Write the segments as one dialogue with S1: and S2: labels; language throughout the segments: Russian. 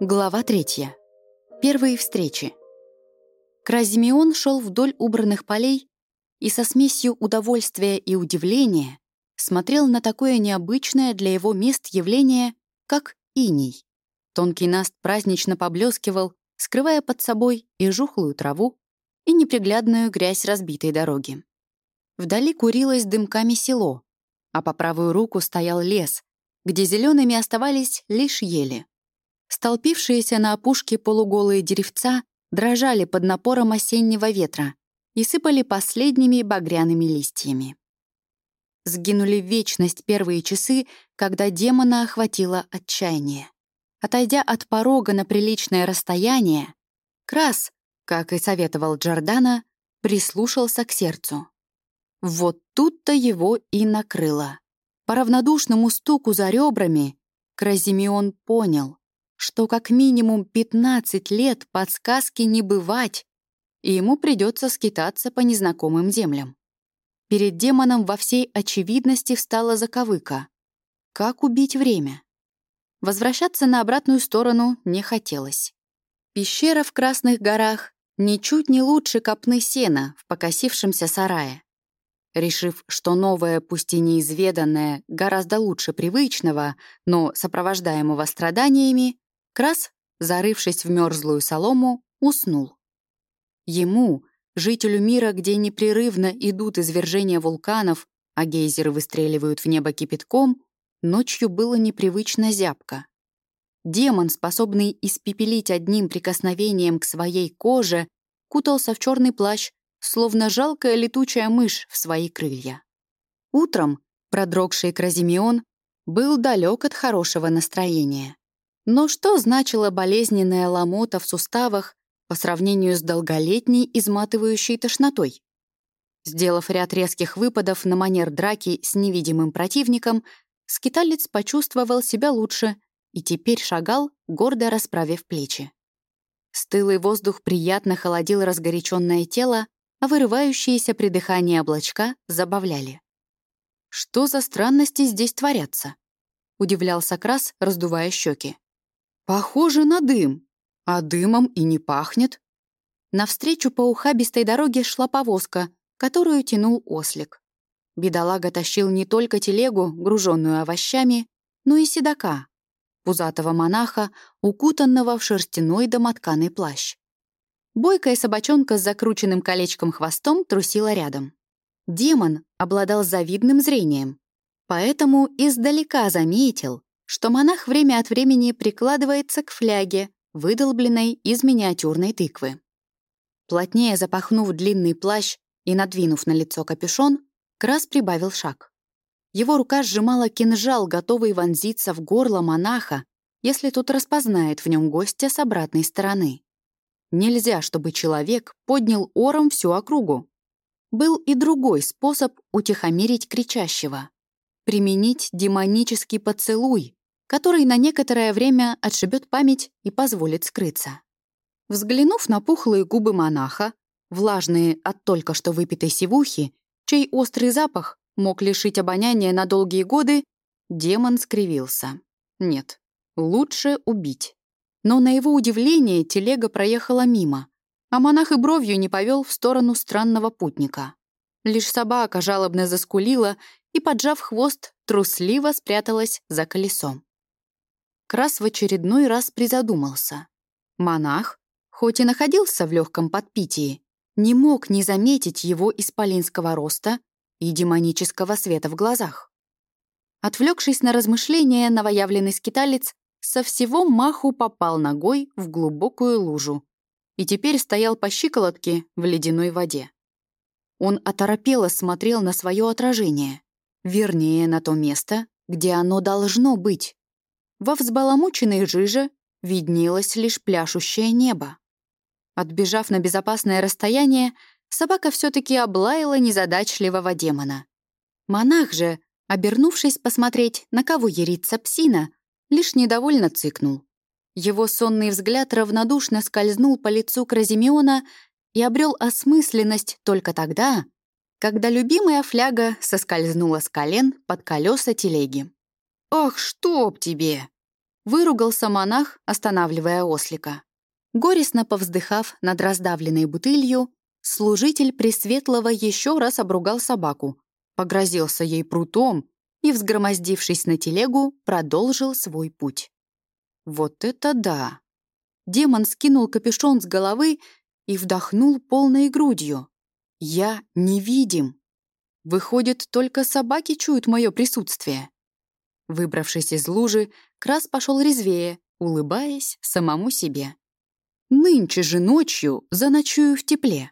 S1: Глава третья. Первые встречи. Кразимеон шел вдоль убранных полей и со смесью удовольствия и удивления смотрел на такое необычное для его мест явление, как иней. Тонкий наст празднично поблескивал, скрывая под собой и жухлую траву, и неприглядную грязь разбитой дороги. Вдали курилось дымками село, а по правую руку стоял лес, где зелеными оставались лишь ели. Столпившиеся на опушке полуголые деревца дрожали под напором осеннего ветра и сыпали последними багряными листьями. Сгинули в вечность первые часы, когда демона охватило отчаяние. Отойдя от порога на приличное расстояние, Крас, как и советовал Джордана, прислушался к сердцу. Вот тут-то его и накрыло. По равнодушному стуку за ребрами Кразимеон понял, что как минимум 15 лет подсказки не бывать, и ему придется скитаться по незнакомым землям. Перед демоном во всей очевидности встала заковыка. Как убить время? Возвращаться на обратную сторону не хотелось. Пещера в Красных горах ничуть не лучше копны сена в покосившемся сарае. Решив, что новое, пусть и неизведанное, гораздо лучше привычного, но сопровождаемого страданиями, Крас, зарывшись в мерзлую солому, уснул. Ему, жителю мира, где непрерывно идут извержения вулканов, а гейзеры выстреливают в небо кипятком, ночью было непривычно зябко. Демон, способный испепелить одним прикосновением к своей коже, кутался в черный плащ, словно жалкая летучая мышь в свои крылья. Утром продрогший Кразимеон был далек от хорошего настроения. Но что значила болезненная ломота в суставах по сравнению с долголетней изматывающей тошнотой? Сделав ряд резких выпадов на манер драки с невидимым противником, скиталец почувствовал себя лучше и теперь шагал, гордо расправив плечи. Стылый воздух приятно холодил разгоряченное тело, а вырывающиеся при дыхании облачка забавляли. «Что за странности здесь творятся?» — удивлялся Крас, раздувая щеки. Похоже на дым, а дымом и не пахнет. Навстречу по ухабистой дороге шла повозка, которую тянул ослик. Бедолага тащил не только телегу, груженную овощами, но и седока, пузатого монаха, укутанного в шерстяной домотканый плащ. Бойкая собачонка с закрученным колечком хвостом трусила рядом. Демон обладал завидным зрением, поэтому издалека заметил, что монах время от времени прикладывается к фляге, выдолбленной из миниатюрной тыквы. Плотнее запахнув длинный плащ и надвинув на лицо капюшон, Крас прибавил шаг. Его рука сжимала кинжал, готовый вонзиться в горло монаха, если тот распознает в нем гостя с обратной стороны. Нельзя, чтобы человек поднял ором всю округу. Был и другой способ утихомирить кричащего — применить демонический поцелуй, который на некоторое время отшибет память и позволит скрыться. Взглянув на пухлые губы монаха, влажные от только что выпитой сивухи, чей острый запах мог лишить обоняния на долгие годы, демон скривился. Нет, лучше убить. Но на его удивление телега проехала мимо, а монах и бровью не повел в сторону странного путника. Лишь собака жалобно заскулила и, поджав хвост, трусливо спряталась за колесом. Крас в очередной раз призадумался. Монах, хоть и находился в легком подпитии, не мог не заметить его исполинского роста и демонического света в глазах. Отвлекшись на размышления, новоявленный скиталец со всего маху попал ногой в глубокую лужу и теперь стоял по щиколотке в ледяной воде. Он оторопело смотрел на свое отражение, вернее, на то место, где оно должно быть. Во взбаламученной жиже виднелось лишь пляшущее небо. Отбежав на безопасное расстояние, собака все-таки облаяла незадачливого демона. Монах же, обернувшись посмотреть, на кого ерится псина, лишь недовольно цыкнул. Его сонный взгляд равнодушно скользнул по лицу Кразимеона и обрел осмысленность только тогда, когда любимая фляга соскользнула с колен под колеса телеги. «Ах, чтоб тебе!» Выругался монах, останавливая ослика. Горестно повздыхав над раздавленной бутылью, служитель Пресветлого еще раз обругал собаку, погрозился ей прутом и, взгромоздившись на телегу, продолжил свой путь. Вот это да! Демон скинул капюшон с головы и вдохнул полной грудью. Я невидим. Выходит, только собаки чуют мое присутствие. Выбравшись из лужи, Крас пошел резвее, улыбаясь самому себе. «Нынче же ночью заночую в тепле».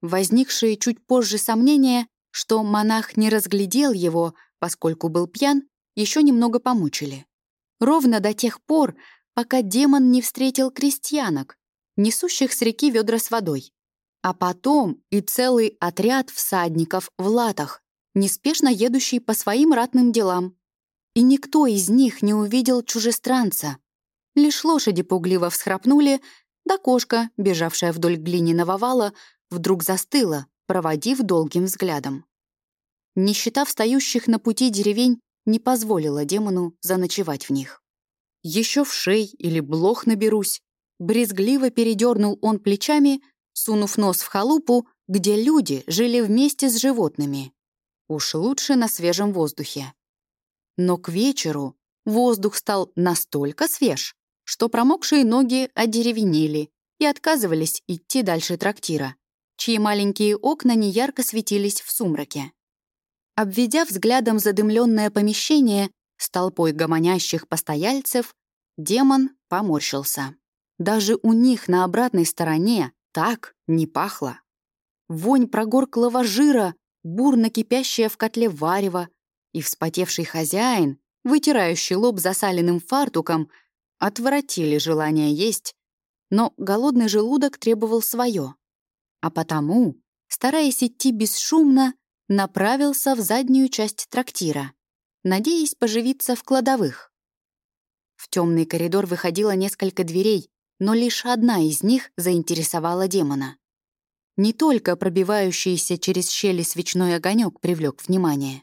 S1: Возникшие чуть позже сомнения, что монах не разглядел его, поскольку был пьян, еще немного помучили. Ровно до тех пор, пока демон не встретил крестьянок, несущих с реки ведра с водой. А потом и целый отряд всадников в латах, неспешно едущий по своим ратным делам. И никто из них не увидел чужестранца. Лишь лошади пугливо всхрапнули, да кошка, бежавшая вдоль глиняного вала, вдруг застыла, проводив долгим взглядом. Нищета встающих на пути деревень не позволила демону заночевать в них. Еще в шей или блох наберусь. Брезгливо передернул он плечами, сунув нос в халупу, где люди жили вместе с животными. Уж лучше на свежем воздухе. Но к вечеру воздух стал настолько свеж, что промокшие ноги одеревенели и отказывались идти дальше трактира, чьи маленькие окна неярко светились в сумраке. Обведя взглядом задымленное помещение с толпой гомонящих постояльцев, демон поморщился. Даже у них на обратной стороне так не пахло. Вонь прогорклого жира, бурно кипящая в котле варева, и вспотевший хозяин, вытирающий лоб засаленным фартуком, отворотили желание есть, но голодный желудок требовал свое. А потому, стараясь идти бесшумно, направился в заднюю часть трактира, надеясь поживиться в кладовых. В темный коридор выходило несколько дверей, но лишь одна из них заинтересовала демона. Не только пробивающийся через щели свечной огонек привлек внимание.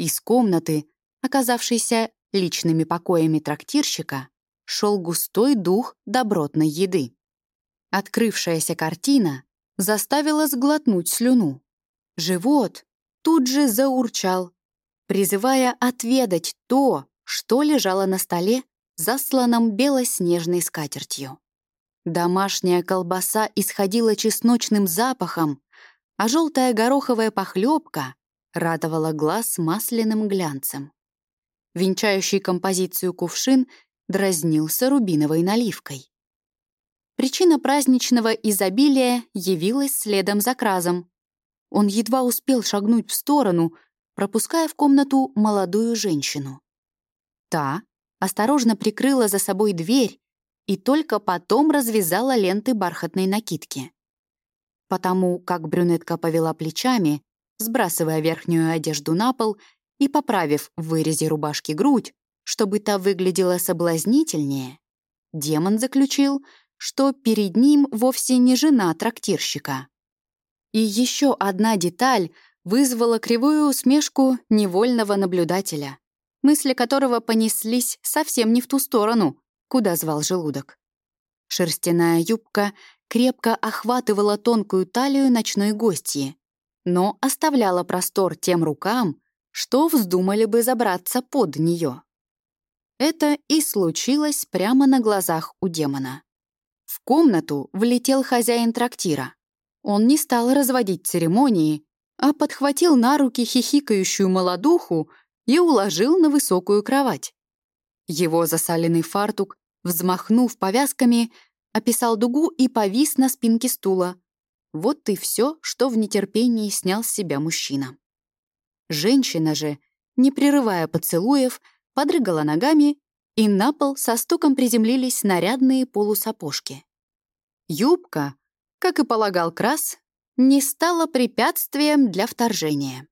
S1: Из комнаты, оказавшейся личными покоями трактирщика, шел густой дух добротной еды. Открывшаяся картина заставила сглотнуть слюну. Живот тут же заурчал, призывая отведать то, что лежало на столе, засланном белоснежной скатертью. Домашняя колбаса исходила чесночным запахом, а желтая гороховая похлебка радовала глаз масляным глянцем. Венчающий композицию кувшин дразнился рубиновой наливкой. Причина праздничного изобилия явилась следом за кразом. Он едва успел шагнуть в сторону, пропуская в комнату молодую женщину. Та осторожно прикрыла за собой дверь и только потом развязала ленты бархатной накидки. Потому как брюнетка повела плечами, сбрасывая верхнюю одежду на пол и поправив в вырезе рубашки грудь, чтобы та выглядела соблазнительнее, демон заключил, что перед ним вовсе не жена трактирщика, и еще одна деталь вызвала кривую усмешку невольного наблюдателя, мысли которого понеслись совсем не в ту сторону, куда звал желудок. Шерстяная юбка крепко охватывала тонкую талию ночной гостьи, но оставляла простор тем рукам, что вздумали бы забраться под нее. Это и случилось прямо на глазах у демона. В комнату влетел хозяин трактира. Он не стал разводить церемонии, а подхватил на руки хихикающую молодуху и уложил на высокую кровать. Его засаленный фартук, взмахнув повязками, описал дугу и повис на спинке стула. Вот и все, что в нетерпении снял с себя мужчина. Женщина же, не прерывая поцелуев, подрыгала ногами, и на пол со стуком приземлились нарядные полусапожки. Юбка, как и полагал Крас, не стало препятствием для вторжения.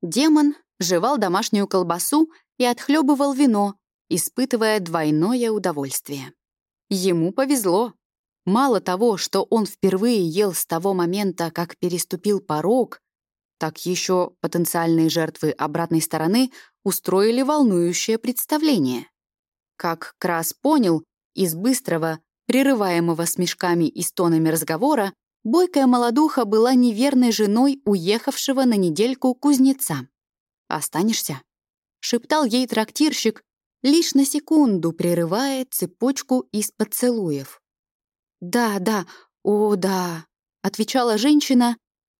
S1: Демон жевал домашнюю колбасу и отхлебывал вино, испытывая двойное удовольствие. Ему повезло. Мало того, что он впервые ел с того момента, как переступил порог, так еще потенциальные жертвы обратной стороны устроили волнующее представление. Как Крас понял из быстрого, прерываемого смешками и стонами разговора, бойкая молодуха была неверной женой уехавшего на недельку кузнеца. «Останешься?» — шептал ей трактирщик, лишь на секунду прерывая цепочку из поцелуев. «Да, да, о, да», — отвечала женщина,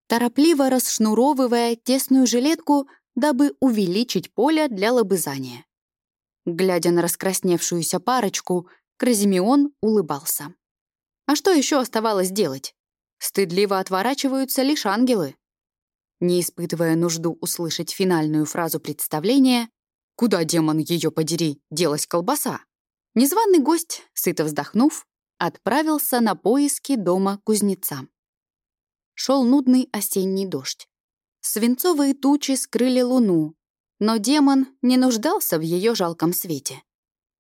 S1: торопливо расшнуровывая тесную жилетку, дабы увеличить поле для лобызания. Глядя на раскрасневшуюся парочку, Кразимеон улыбался. А что еще оставалось делать? Стыдливо отворачиваются лишь ангелы. Не испытывая нужду услышать финальную фразу представления «Куда, демон, ее подери, делась колбаса?» Незваный гость, сыто вздохнув, отправился на поиски дома кузнеца. Шел нудный осенний дождь. Свинцовые тучи скрыли луну, но демон не нуждался в ее жалком свете.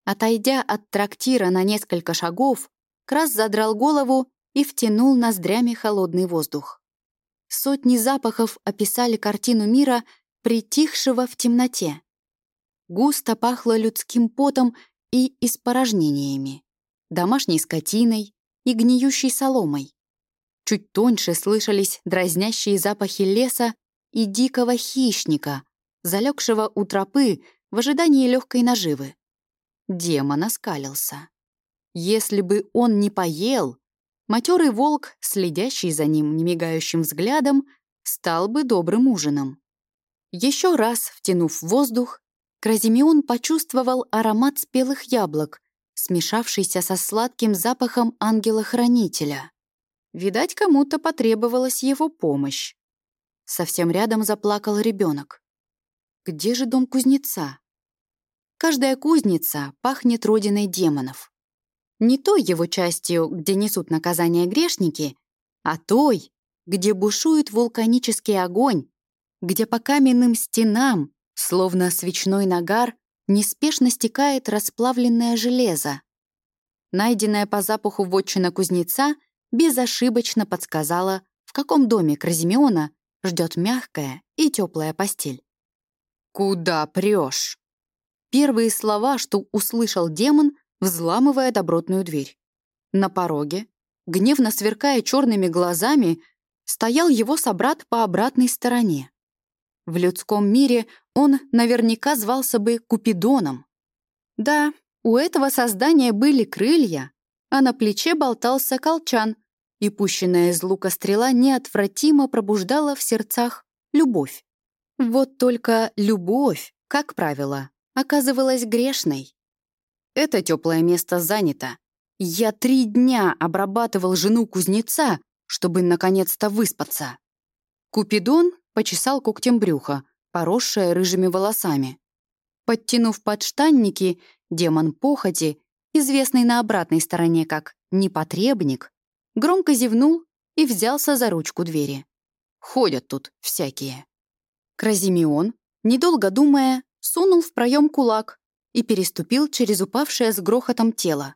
S1: Отойдя от трактира на несколько шагов, Крас задрал голову и втянул ноздрями холодный воздух. Сотни запахов описали картину мира, притихшего в темноте. Густо пахло людским потом и испорожнениями, домашней скотиной и гниющей соломой. Чуть тоньше слышались дразнящие запахи леса и дикого хищника, залегшего у тропы в ожидании легкой наживы. Демон оскалился. Если бы он не поел, матерый волк, следящий за ним немигающим взглядом, стал бы добрым ужином. Еще раз втянув воздух, Кразимеон почувствовал аромат спелых яблок, смешавшийся со сладким запахом ангела-хранителя. Видать, кому-то потребовалась его помощь. Совсем рядом заплакал ребенок. Где же дом кузнеца? Каждая кузница пахнет родиной демонов. Не той его частью, где несут наказание грешники, а той, где бушует вулканический огонь, где по каменным стенам, словно свечной нагар, неспешно стекает расплавленное железо. Найденная по запаху вотчина кузнеца безошибочно подсказала, в каком доме Кразимеона ждет мягкая и теплая постель. «Куда прешь?» Первые слова, что услышал демон, взламывая добротную дверь. На пороге, гневно сверкая черными глазами, стоял его собрат по обратной стороне. В людском мире он наверняка звался бы Купидоном. Да, у этого создания были крылья, а на плече болтался колчан, и пущенная из лука стрела неотвратимо пробуждала в сердцах любовь. Вот только любовь, как правило, оказывалась грешной. Это теплое место занято. Я три дня обрабатывал жену кузнеца, чтобы наконец-то выспаться. Купидон почесал когтем брюха, поросшее рыжими волосами. Подтянув подштанники, демон похоти, известный на обратной стороне как «непотребник», громко зевнул и взялся за ручку двери. Ходят тут всякие. Кразимеон, недолго думая, сунул в проем кулак и переступил через упавшее с грохотом тело.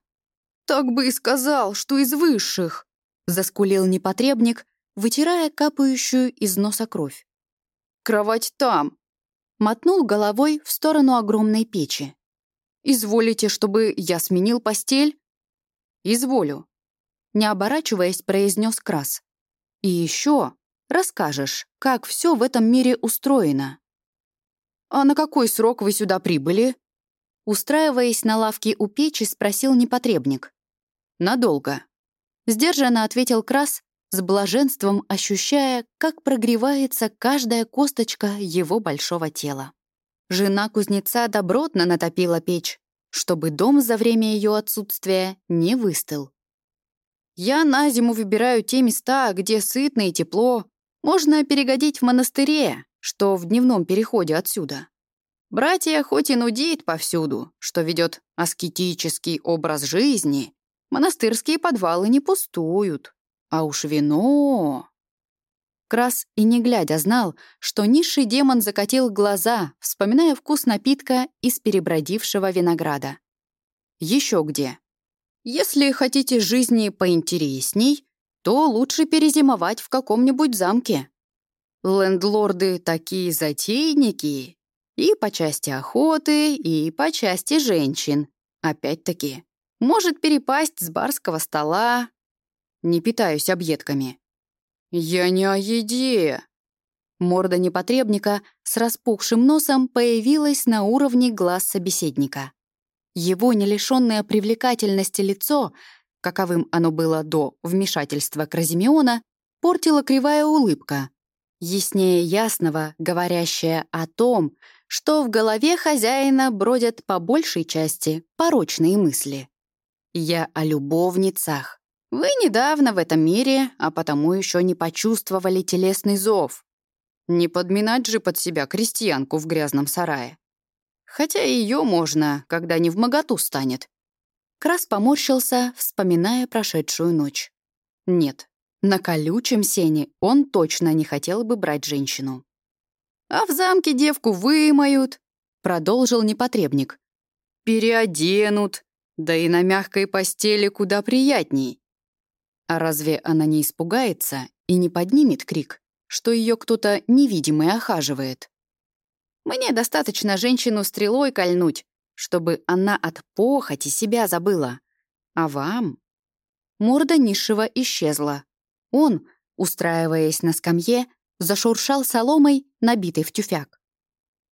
S1: «Так бы и сказал, что из высших!» — заскулил непотребник, вытирая капающую из носа кровь. «Кровать там!» — мотнул головой в сторону огромной печи. «Изволите, чтобы я сменил постель?» «Изволю», — не оборачиваясь, произнес Крас. «И еще расскажешь, как все в этом мире устроено». «А на какой срок вы сюда прибыли?» Устраиваясь на лавке у печи, спросил непотребник. «Надолго». Сдержанно ответил Крас, с блаженством ощущая, как прогревается каждая косточка его большого тела. Жена кузнеца добротно натопила печь, чтобы дом за время ее отсутствия не выстыл. «Я на зиму выбираю те места, где сытно и тепло. Можно перегодить в монастыре, что в дневном переходе отсюда. Братья хоть и нудит повсюду, что ведет аскетический образ жизни, монастырские подвалы не пустуют. А уж вино... Крас и не глядя знал, что низший демон закатил глаза, вспоминая вкус напитка из перебродившего винограда. Еще где. Если хотите жизни поинтересней, то лучше перезимовать в каком-нибудь замке. Лендлорды такие затейники. И по части охоты, и по части женщин. Опять-таки, может перепасть с барского стола. Не питаюсь объедками. «Я не о еде!» Морда непотребника с распухшим носом появилась на уровне глаз собеседника. Его не лишённое привлекательности лицо, каковым оно было до вмешательства Кразимеона, портила кривая улыбка, яснее ясного, говорящая о том, что в голове хозяина бродят по большей части порочные мысли. Я о любовницах. Вы недавно в этом мире, а потому еще не почувствовали телесный зов. Не подминать же под себя крестьянку в грязном сарае. Хотя ее можно, когда не в моготу станет. Крас поморщился, вспоминая прошедшую ночь. Нет, на колючем сене он точно не хотел бы брать женщину. «А в замке девку вымоют», — продолжил непотребник. «Переоденут, да и на мягкой постели куда приятней». А разве она не испугается и не поднимет крик, что ее кто-то невидимый охаживает? Мне достаточно женщину стрелой кольнуть, чтобы она от похоти себя забыла. А вам? Морда низшего исчезла. Он, устраиваясь на скамье, зашуршал соломой, набитой в тюфяк.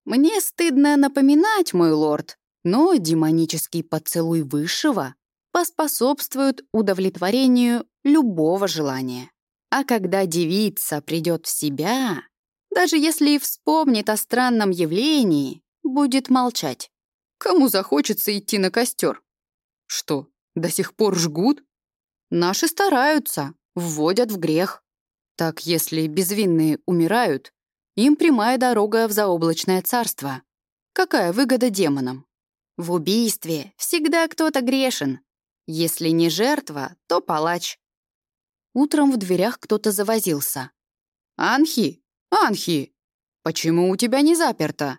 S1: «Мне стыдно напоминать, мой лорд, но демонический поцелуй высшего поспособствует удовлетворению любого желания. А когда девица придет в себя, даже если и вспомнит о странном явлении, будет молчать. Кому захочется идти на костер? Что, до сих пор жгут? Наши стараются, вводят в грех. Так если безвинные умирают, им прямая дорога в заоблачное царство. Какая выгода демонам? В убийстве всегда кто-то грешен. Если не жертва, то палач. Утром в дверях кто-то завозился. «Анхи! Анхи! Почему у тебя не заперто?»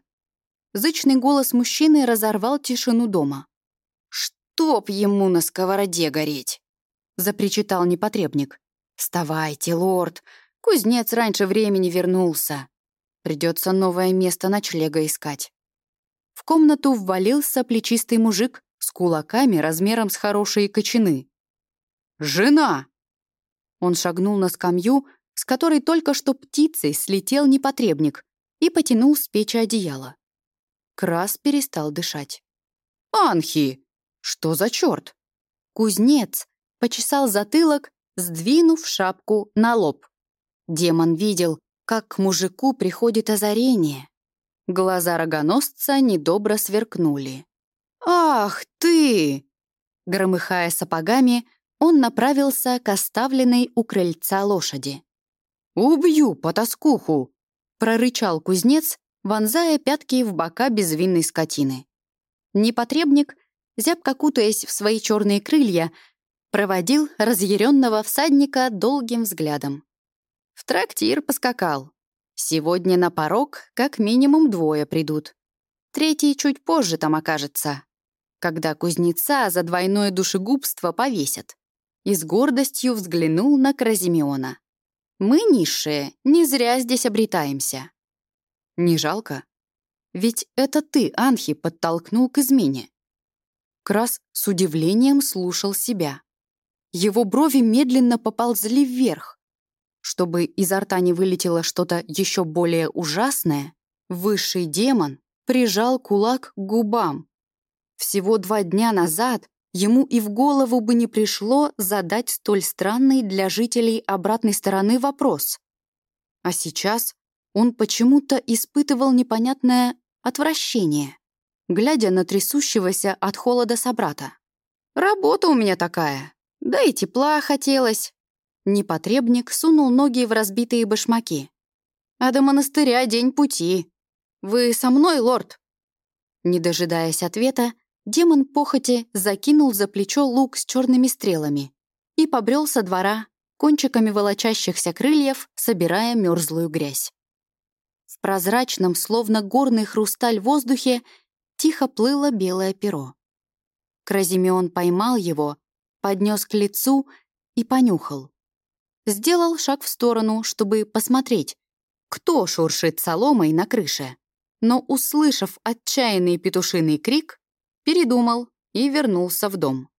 S1: Зычный голос мужчины разорвал тишину дома. «Чтоб ему на сковороде гореть!» — запричитал непотребник. «Вставайте, лорд! Кузнец раньше времени вернулся. Придется новое место ночлега искать». В комнату ввалился плечистый мужик с кулаками размером с хорошие кочаны. «Жена!» Он шагнул на скамью, с которой только что птицей слетел непотребник и потянул с печи одеяло. Крас перестал дышать. «Анхи! Что за черт?» Кузнец почесал затылок сдвинув шапку на лоб. Демон видел, как к мужику приходит озарение. Глаза рогоносца недобро сверкнули. «Ах ты!» Громыхая сапогами, он направился к оставленной у крыльца лошади. «Убью потаскуху!» — прорычал кузнец, вонзая пятки в бока безвинной скотины. Непотребник, зябко кутаясь в свои черные крылья, проводил разъяренного всадника долгим взглядом. В трактир поскакал. Сегодня на порог как минимум двое придут. Третий чуть позже там окажется, когда кузнеца за двойное душегубство повесят. И с гордостью взглянул на Кразимеона. «Мы, низшие, не зря здесь обретаемся». «Не жалко? Ведь это ты, Анхи, подтолкнул к измене». Крас с удивлением слушал себя. Его брови медленно поползли вверх. Чтобы изо рта не вылетело что-то еще более ужасное, высший демон прижал кулак к губам. Всего два дня назад ему и в голову бы не пришло задать столь странный для жителей обратной стороны вопрос. А сейчас он почему-то испытывал непонятное отвращение, глядя на трясущегося от холода собрата. «Работа у меня такая да и тепла хотелось. Непотребник сунул ноги в разбитые башмаки. А до монастыря день пути. Вы со мной, лорд? Не дожидаясь ответа, демон похоти закинул за плечо лук с черными стрелами и побрел со двора, кончиками волочащихся крыльев, собирая мерзлую грязь. В прозрачном, словно горный хрусталь воздухе, тихо плыло белое перо. Кразимеон поймал его поднес к лицу и понюхал. Сделал шаг в сторону, чтобы посмотреть, кто шуршит соломой на крыше. Но, услышав отчаянный петушиный крик, передумал и вернулся в дом.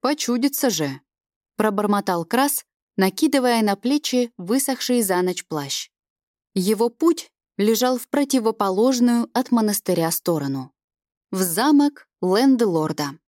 S1: «Почудится же», — пробормотал Крас, накидывая на плечи высохший за ночь плащ. Его путь лежал в противоположную от монастыря сторону. В замок Лэнделорда.